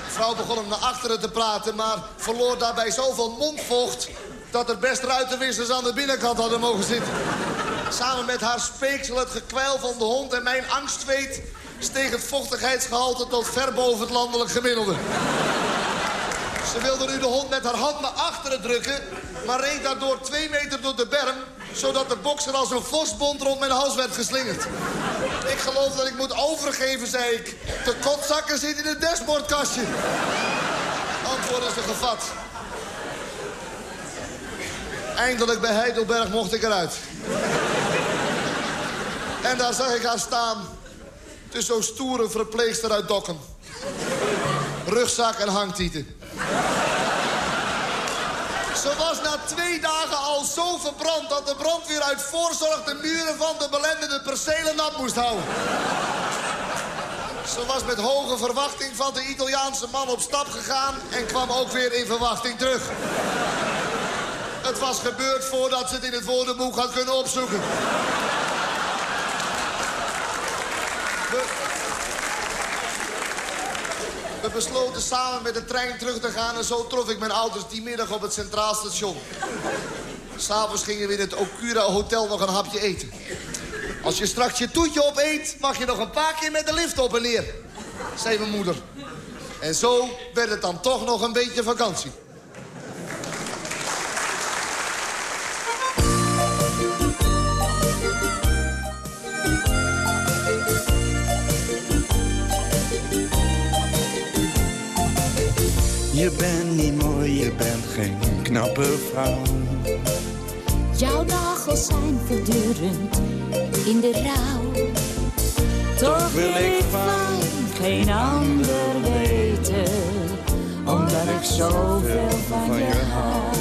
De vrouw begon hem naar achteren te praten, maar verloor daarbij zoveel mondvocht... dat er best ruitenwissers aan de binnenkant hadden mogen zitten. Samen met haar speeksel, het gekwijl van de hond en mijn angstzweet... steeg het vochtigheidsgehalte tot ver boven het landelijk gemiddelde. Ze wilde nu de hond met haar hand naar achteren drukken... maar reed daardoor twee meter door de berm... zodat de bokser als een vosbond rond mijn hals werd geslingerd. Ik geloof dat ik moet overgeven, zei ik. De kotzakken zit in het dashboardkastje. Antwoord is er gevat. Eindelijk bij Heidelberg mocht ik eruit. En daar zag ik haar staan. Tussen zo'n stoere verpleegster uit Dokken. Rugzak en hangtieten. Ze was na twee dagen al zo verbrand... dat de brandweer uit voorzorg de muren van de belendende percelen nat moest houden. Ze was met hoge verwachting van de Italiaanse man op stap gegaan... en kwam ook weer in verwachting terug. Het was gebeurd voordat ze het in het woordenboek had kunnen opzoeken. We besloten samen met de trein terug te gaan... en zo trof ik mijn ouders die middag op het Centraal Station. S'avonds gingen we in het Okura Hotel nog een hapje eten. Als je straks je toetje opeet, mag je nog een paar keer met de lift op en neer. Zei mijn moeder. En zo werd het dan toch nog een beetje vakantie. Je bent niet mooi, je bent geen knappe vrouw. Jouw nagels zijn voortdurend in de rouw. Toch wil ik van geen ander weten, omdat ik zoveel van je hou.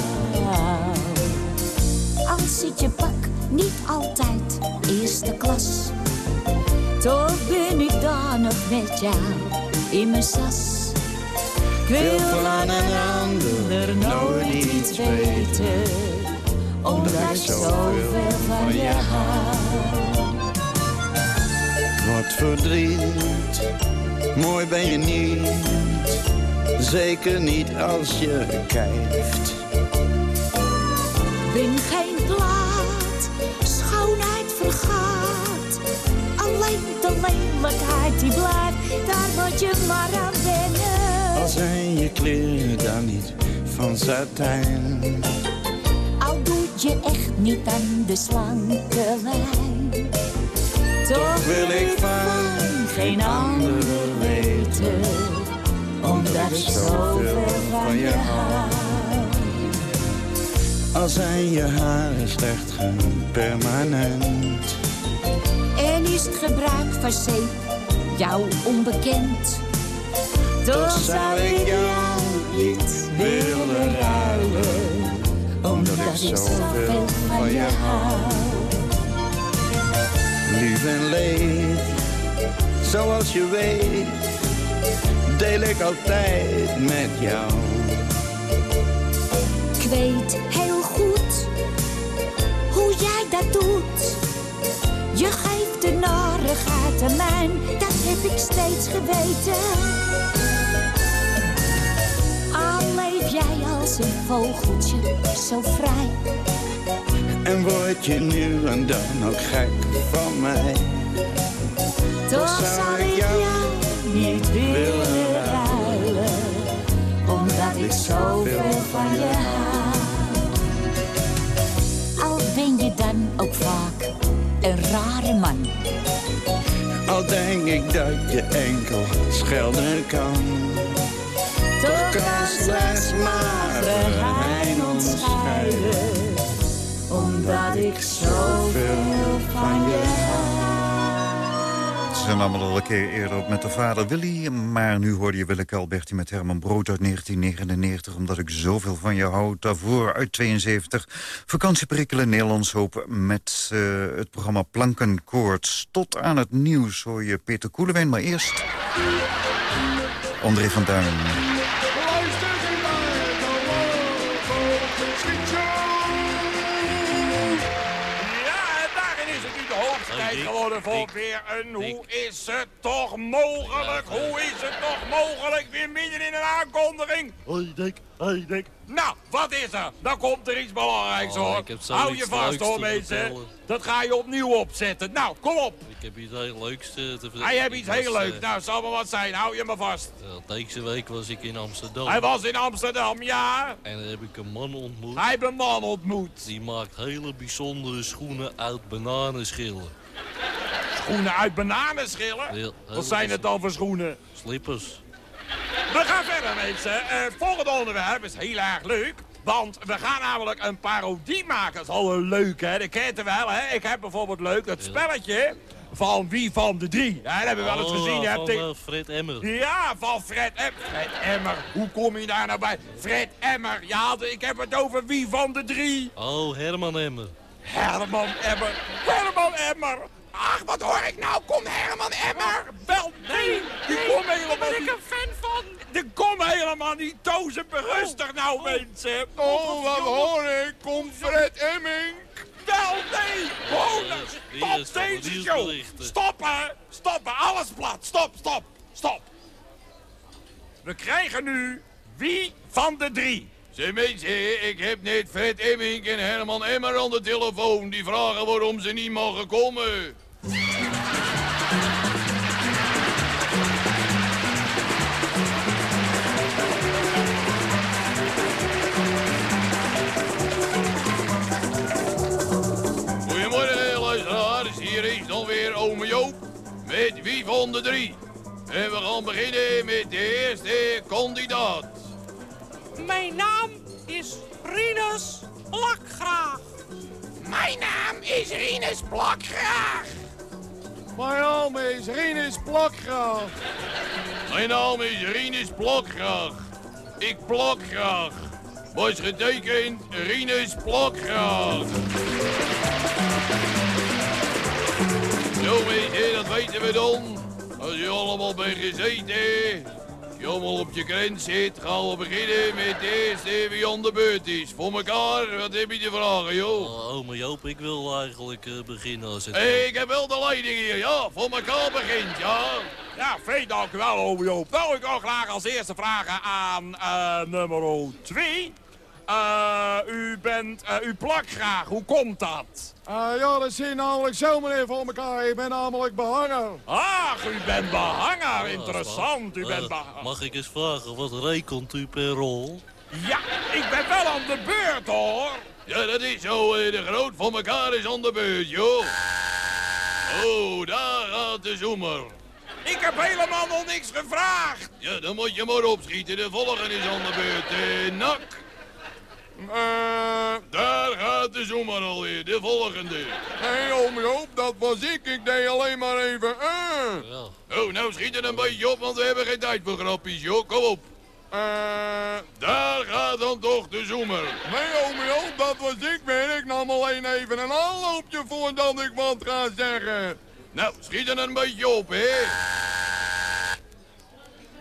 Al zit je pak niet altijd eerste klas, toch ben ik dan nog met jou in mijn sas. Ik wil van een ander nooit iets weten, omdat ik zoveel van je hou. Wat verdriet, mooi ben je niet. Zeker niet als je kijft. Ben geen plaat, schoonheid vergaat. Alleen de lelijkheid die blijft, daar moet je maar aan wennen. Al zijn je kleren dan niet van satijn. Al doet je echt niet aan de slanke lijn. Toch wil ik van geen ander weten, omdat ik zoveel van je hou. Al zijn je haren slecht permanent. En is het gebruik van zeep jou onbekend? Toch zou ik jou niet willen ruilen, omdat ik zoveel van je hou. Lief en leed, zoals je weet, deel ik altijd met jou. Ik weet heel goed hoe jij dat doet. Je geeft de narigheid aan mij, dat heb ik steeds geweten. Leef jij als een vogeltje, zo vrij. En word je nu en dan ook gek van mij. Toch zal ik jou niet willen ruilen, omdat ik zoveel van je hou. Al ben je dan ook vaak een rare man. Al denk ik dat je enkel schelden kan. Toch kan slechts maar geheim ons scheiden, omdat ik zoveel van je. Ze namen al een keer eerder op met de vader Willy. Maar nu hoorde je Willeke Alberti met Herman Brood uit 1999. Omdat ik zoveel van je hou. Daarvoor uit 72. Vakantieprikkelen Nederlands Hoop met uh, het programma Plankenkoorts. Tot aan het nieuws hoor je Peter Koelewijn. Maar eerst... André van Duin. Geworden voor Dick, weer een... Hoe is het toch mogelijk? Hoe is het toch mogelijk? Weer midden in een aankondiging. Hoi Dick, hoi Dick. Nou, wat is er? Dan komt er iets belangrijks Oh, hoor. ik heb zoiets Hou je vast hoor mensen. Dat ga je opnieuw opzetten. Nou, kom op. Ik heb iets heel leuks eh, te vertellen. Hij heeft iets heel leuks. eh, Nou, zal maar wat zijn. Hou je me vast. Deze week was ik in Amsterdam. Hij was in Amsterdam, ja. En daar heb ik een man ontmoet. Hij heeft een man ontmoet. Die maakt hele bijzondere schoenen uit bananenschillen. Schoenen uit bananenschillen? Wat zijn het dan voor schoenen? Slippers. We gaan verder, mensen. Eh, het volgende onderwerp is heel erg leuk. Want we gaan namelijk een parodie maken. Dat is al een leuk, hè? Dat kent u wel, hè? Ik heb bijvoorbeeld leuk dat spelletje van Wie van de Drie. Dat hebben we wel eens Oh, gezien. hè? van, eh, Fred Emmer. Ja, van Fred Emmer. Fred Emmer, hoe kom je daar nou bij? Fred Emmer, ja, ik heb het over Wie van de Drie. Oh, Herman Emmer. Herman Emmer. Herman Emmer. Ach, wat hoor ik nou? Kom Herman Emmer. Wel, nee. Die kom helemaal niet. ik een fan van. Die kom helemaal niet. Tozen berustig nou, mensen. Oh, wat hoor ik? Komt Fred Emming? Wel, nee. Gewoon, Hier stop de deze show. Stoppen. Stoppen. Alles plat. Stop, stop, stop. We krijgen nu Wie van de Drie. Zeg mensen, ik heb net Fred Emmink en Herman Emmer aan de telefoon. Die vragen waarom ze niet mogen komen. Met Wie van de Drie. En we gaan beginnen met de eerste kandidaat. Mijn naam is Rinus Plakgraag. Mijn naam is Rinus Plakgraag. Mijn naam is Rinus Plakgraag. Mijn naam is Rinus Plakgraag. Ik plak graag. Was getekend Rinus Plakgraag. Zo mensen, dat weten we dan. Als u allemaal bent gezeten, je allemaal op je grens zit, gaan we beginnen met de eerste wie aan de beurt is. Voor elkaar, wat heb je te vragen, joh? Oh, ome Joop, ik wil eigenlijk eh, beginnen als het... Hey, ik heb wel de leiding hier, ja. Voor elkaar begint, ja. Ja, veel dank u wel, ome Joop. Nou, ik wil graag als eerste vragen aan eh, nummer 2. U bent, eh, u plakt graag. Hoe komt dat? Ah ja, dat zit namelijk zo meneer voor elkaar. Ik ben namelijk behanger. Ach, u bent behanger. Ja, Interessant. U Eh, bent behanger. Mag ik eens vragen, wat rekent u per rol? Ja, ik ben wel aan de beurt, hoor. Ja, dat is zo. eh, De groot voor elkaar is aan de beurt, joh. Oh, daar gaat de zoemer. Ik heb helemaal nog niks gevraagd. Ja, dan moet je maar opschieten. De volgende is aan de beurt. Eh, nak. Eh, Daar gaat de zoemer alweer. De volgende. hey oom Joop, dat was ik. Ik deed alleen maar even eh. Ja. Oh, nou schiet er een beetje op, want we hebben geen tijd voor grappies, joh. Kom op. Eh, Daar gaat dan toch de zoemer. nee oom Joop, dat was ik weer. Ik nam alleen even een aanloopje voordat ik wat ga zeggen. Nou, schiet er een beetje op, hè.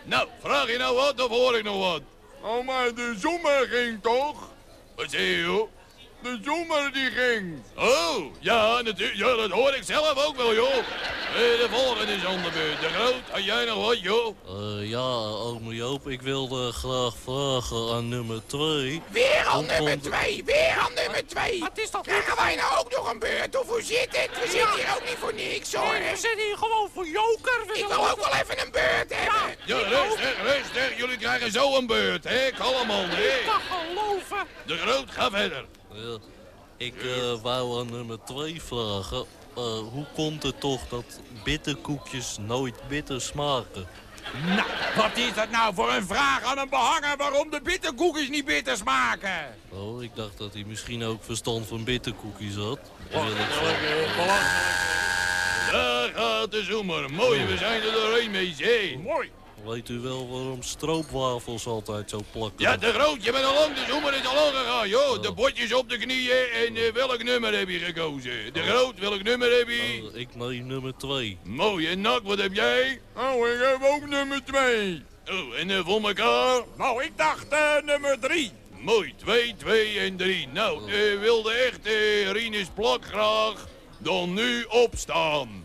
Nou, vraag je nou wat of hoor ik nog wat? Oh, maar de zoemer ging toch? Wat zeg je, joh? De zoemer die ging. Oh, ja, natuurlijk. Ja, dat hoor ik zelf ook wel, joh. Eh, de volgende is aan de beurt. De groot, had jij nog wat, joh? Eh, ja, ome Joop, ik wilde graag vragen aan nummer 2. Weer aan nummer komt- 2, weer aan nummer 2. Wat is dat? Krijgen wij nou ook nog een beurt? Of hoe zit het? We zitten hier ook niet voor niks, hoor. Nee, we zitten hier gewoon voor joker. We Ik wil ook wel even een beurt hebben. Ja, rustig, rustig. Jullie krijgen zo een beurt, hè? Kalm man, Ik hè? kan geloven. De groot, ga verder. Ja, ik eh, wou aan nummer 2 vragen. eh, hoe komt het toch dat bitterkoekjes nooit bitter smaken? Nou, wat is dat nou voor een vraag aan een behanger waarom de bitterkoekjes niet bitter smaken? Oh, ik dacht dat hij misschien ook verstand van bitterkoekjes had. Dat wil ik vragen. Daar gaat de zoemer. Mooi, we zijn er doorheen mee, zee. Mooi. Weet u wel waarom stroopwafels altijd zo plakken? Ja, de groot, je bent al lang, de zoemer is al lang gegaan, joh. De botjes op de knieën en eh, welk nummer heb je gekozen? De groot, welk nummer heb je? Oh, ik neem nummer 2. Mooi, en Nak, wat heb jij? Oh, ik heb ook nummer twee. Oh, en eh, voor elkaar? Nou, ik dacht eh, nummer 3. Mooi, 2, 2 en 3. Nou, wilde echt eh Rinus Plak graag dan nu opstaan.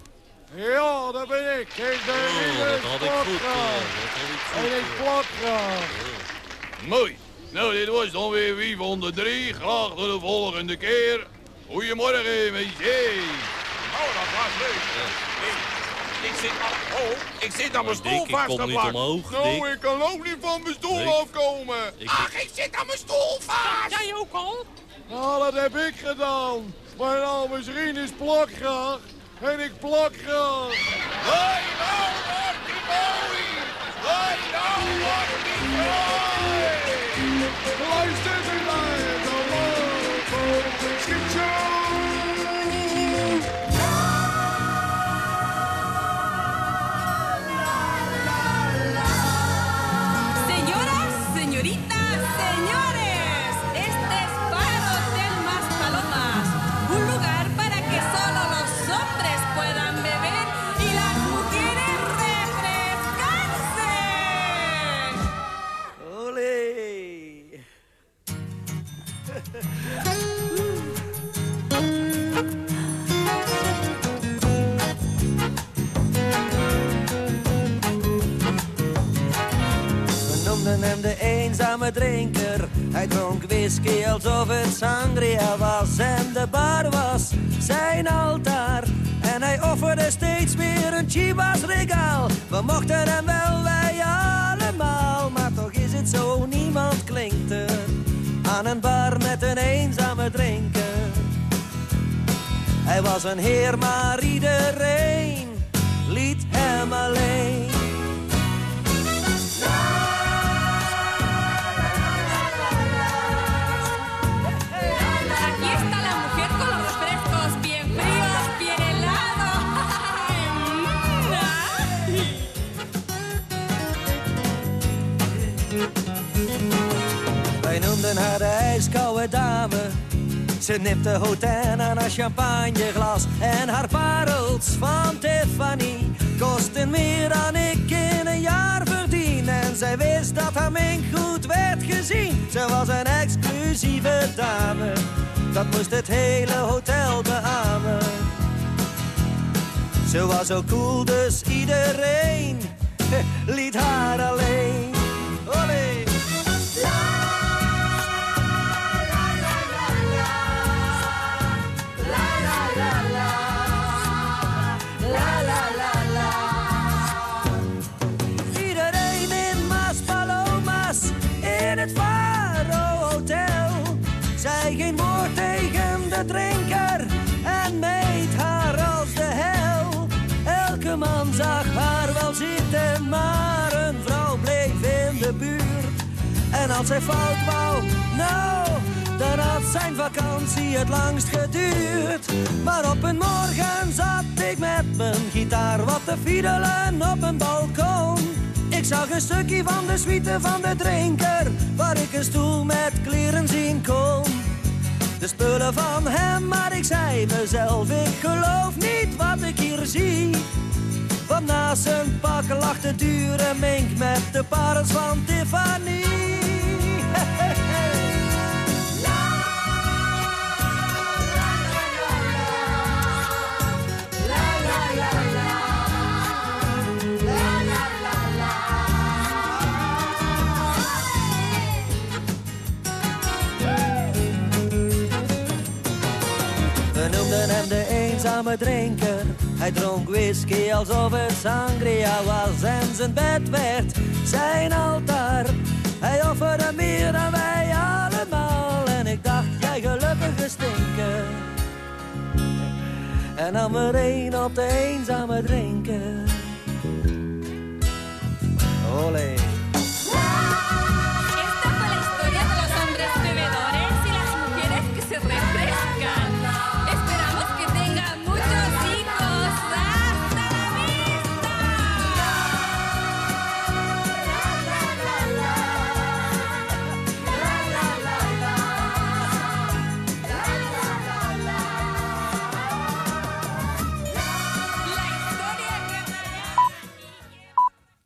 Ja, dat ben ik. Ik ben Oh, dat had ik goed, eh, En ik plak graag. Mooi. Nou, dit was dan weer wie van de drie. Graag tot de volgende keer. Goedemorgen, meisje. Oh, dat was leuk. Ik, ik zit, oh, ik zit aan mijn Dick, stoel ik vast kom te niet omhoog, Nou, Dick. ik kan ook niet van mijn stoel Dick. afkomen. Ach, ik zit aan mijn stoel vast. Jij ook al? Nou, dat heb ik gedaan. Mijn naam is Rinus Plakgraag. En ik plak graag. Hey, nou wordt die mooi. Hey, nou die mooi. Luister Hij dronk whisky alsof het sangria was. En de bar was zijn altaar. En hij offerde steeds weer een chivas regaal. We mochten hem wel, wij allemaal. Maar toch is het zo, niemand klinkt er. Aan een bar met een eenzame drinker. Hij was een heer, maar iedereen liet hem alleen. Dame. Ze nipte hotel aan haar champagneglas. En haar parels van Tiffany kosten meer dan ik in een jaar verdien. En zij wist dat haar mink goed werd gezien. Ze was een exclusieve dame. Dat moest het hele hotel beamen. Ze was zo cool, dus iedereen [LAUGHS] liet haar alleen. De drinker en meet haar als de hel. Elke man zag haar wel zitten, maar een vrouw bleef in de buurt. En als hij fout wou, nou, dan had zijn vakantie het langst geduurd. Maar op een morgen zat ik met mijn gitaar wat te fiedelen op een balkon. Ik zag een stukje van de suite van de drinker, waar ik een stoel met kleren zien kon. De spullen van hem, maar ik zei mezelf, ik geloof niet wat ik hier zie. Want naast zijn pak lag de dure mink met de parels van Tiffany. drinker. Hij dronk whisky alsof het sangria was en zijn bed werd zijn altaar. Hij offerde meer dan wij allemaal en ik dacht, jij gelukkige stinker. En dan weer een op de eenzame drinken. Olé.